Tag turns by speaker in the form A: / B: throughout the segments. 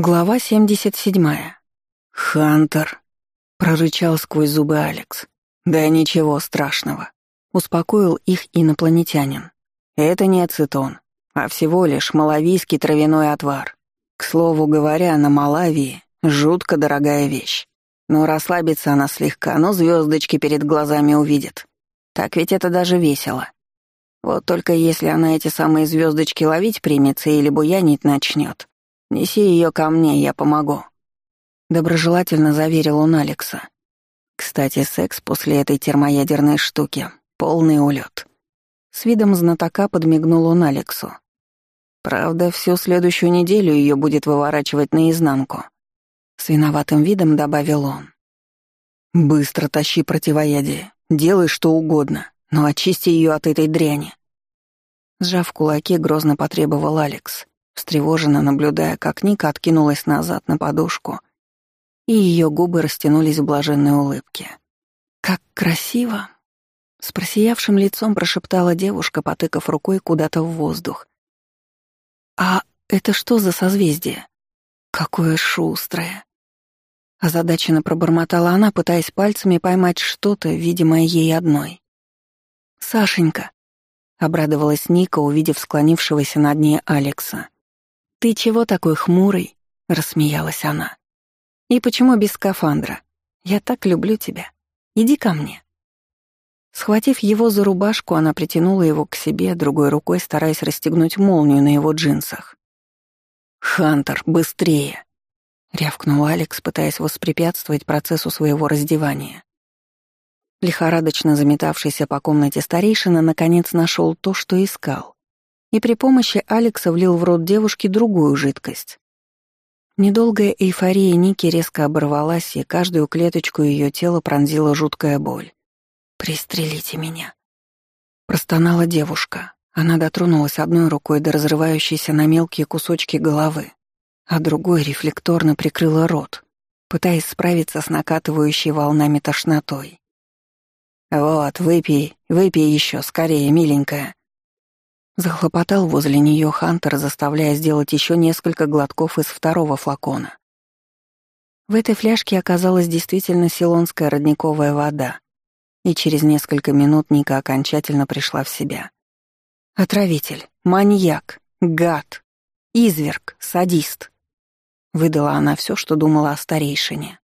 A: Глава 77. «Хантер», — прорычал сквозь зубы Алекс. «Да ничего страшного», — успокоил их инопланетянин. «Это не ацетон, а всего лишь малавийский травяной отвар. К слову говоря, на Малавии жутко дорогая вещь. Но расслабится она слегка, но звездочки перед глазами увидит. Так ведь это даже весело. Вот только если она эти самые звездочки ловить примется или буянить начнет, Неси ее ко мне, я помогу». Доброжелательно заверил он Алекса. Кстати, секс после этой термоядерной штуки — полный улет. С видом знатока подмигнул он Алексу. Правда, всю следующую неделю ее будет выворачивать наизнанку. С виноватым видом добавил он. «Быстро тащи противоядие, делай что угодно, но очисти ее от этой дряни». Сжав кулаки, грозно потребовал Алекс встревоженно наблюдая, как Ника откинулась назад на подушку, и ее губы растянулись в блаженной улыбке. «Как красиво!» С просиявшим лицом прошептала девушка, потыкав рукой куда-то в воздух. «А это что за созвездие? Какое шустрое!» Озадаченно пробормотала она, пытаясь пальцами поймать что-то, видимое ей одной. «Сашенька!» — обрадовалась Ника, увидев склонившегося над ней Алекса. «Ты чего такой хмурый?» — рассмеялась она. «И почему без скафандра? Я так люблю тебя. Иди ко мне». Схватив его за рубашку, она притянула его к себе, другой рукой стараясь расстегнуть молнию на его джинсах. «Хантер, быстрее!» — рявкнул Алекс, пытаясь воспрепятствовать процессу своего раздевания. Лихорадочно заметавшийся по комнате старейшина наконец нашел то, что искал и при помощи Алекса влил в рот девушки другую жидкость. Недолгая эйфория Ники резко оборвалась, и каждую клеточку ее тела пронзила жуткая боль. «Пристрелите меня!» Простонала девушка. Она дотронулась одной рукой до разрывающейся на мелкие кусочки головы, а другой рефлекторно прикрыла рот, пытаясь справиться с накатывающей волнами тошнотой. «Вот, выпей, выпей еще, скорее, миленькая», Захлопотал возле нее Хантер, заставляя сделать еще несколько глотков из второго флакона. В этой фляжке оказалась действительно силонская родниковая вода, и через несколько минут Ника окончательно пришла в себя. «Отравитель, маньяк, гад, изверг, садист», — выдала она все, что думала о старейшине.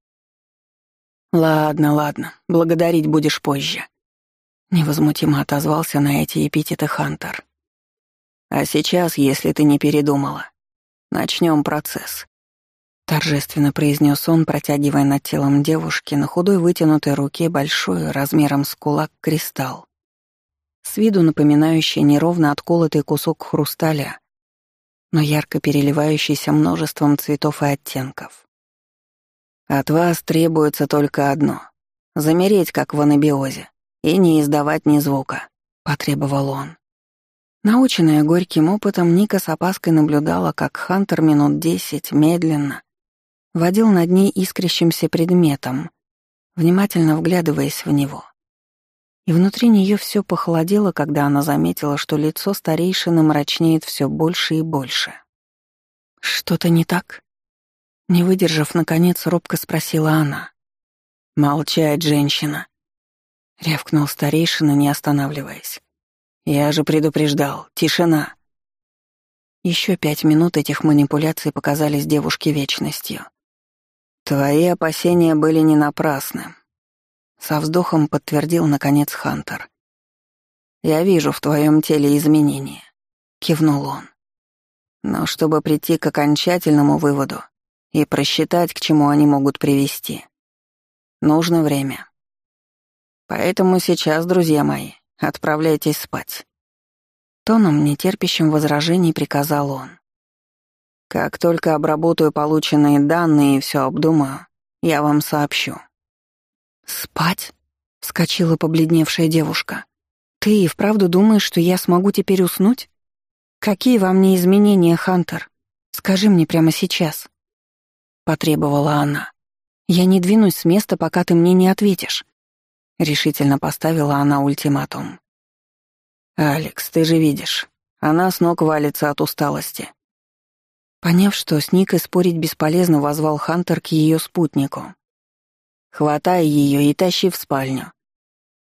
A: «Ладно, ладно, благодарить будешь позже», — невозмутимо отозвался на эти эпитеты Хантер. А сейчас, если ты не передумала, начнем процесс. Торжественно произнес он, протягивая над телом девушки на худой вытянутой руке большой, размером с кулак, кристалл. С виду напоминающий неровно отколотый кусок хрусталя, но ярко переливающийся множеством цветов и оттенков. От вас требуется только одно — замереть, как в анабиозе, и не издавать ни звука, — потребовал он. Наученная горьким опытом, Ника с опаской наблюдала, как Хантер минут десять медленно водил над ней искрящимся предметом, внимательно вглядываясь в него. И внутри нее все похолодело, когда она заметила, что лицо старейшины мрачнеет все больше и больше. «Что-то не так?» Не выдержав, наконец, робко спросила она. «Молчать, женщина!» — рявкнул старейшина, не останавливаясь. Я же предупреждал. Тишина. Еще пять минут этих манипуляций показались девушке вечностью. Твои опасения были не напрасны. Со вздохом подтвердил, наконец, Хантер. «Я вижу в твоем теле изменения», — кивнул он. «Но чтобы прийти к окончательному выводу и просчитать, к чему они могут привести, нужно время. Поэтому сейчас, друзья мои, Отправляйтесь спать». Тоном, нетерпящим возражений, приказал он. «Как только обработаю полученные данные и все обдумаю, я вам сообщу». «Спать?» — вскочила побледневшая девушка. «Ты и вправду думаешь, что я смогу теперь уснуть? Какие во мне изменения, Хантер? Скажи мне прямо сейчас». Потребовала она. «Я не двинусь с места, пока ты мне не ответишь. Решительно поставила она ультиматум. «Алекс, ты же видишь, она с ног валится от усталости. Поняв, что с Никой спорить бесполезно, возвал Хантер к ее спутнику. «Хватай ее и тащи в спальню.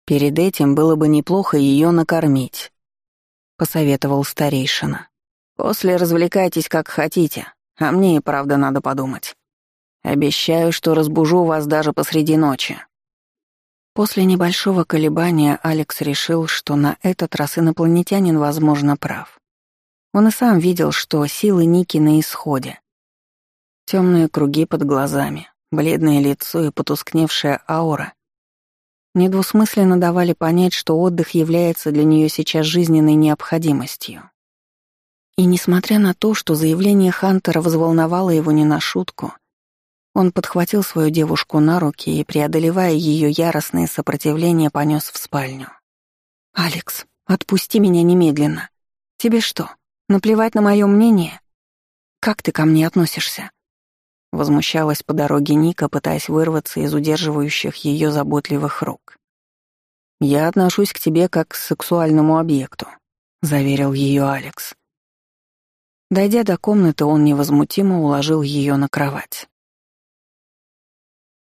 A: Перед этим было бы неплохо ее накормить», — посоветовал старейшина. «После развлекайтесь как хотите, а мне и правда надо подумать. Обещаю, что разбужу вас даже посреди ночи». После небольшого колебания Алекс решил, что на этот раз инопланетянин, возможно, прав. Он и сам видел, что силы Ники на исходе. Темные круги под глазами, бледное лицо и потускневшая аура недвусмысленно давали понять, что отдых является для нее сейчас жизненной необходимостью. И несмотря на то, что заявление Хантера взволновало его не на шутку, он подхватил свою девушку на руки и, преодолевая ее яростное сопротивление, понес в спальню. «Алекс, отпусти меня немедленно. Тебе что, наплевать на мое мнение? Как ты ко мне относишься?» Возмущалась по дороге Ника, пытаясь вырваться из удерживающих ее заботливых рук. «Я отношусь к тебе как к сексуальному объекту», — заверил ее Алекс. Дойдя до комнаты, он невозмутимо уложил ее на кровать.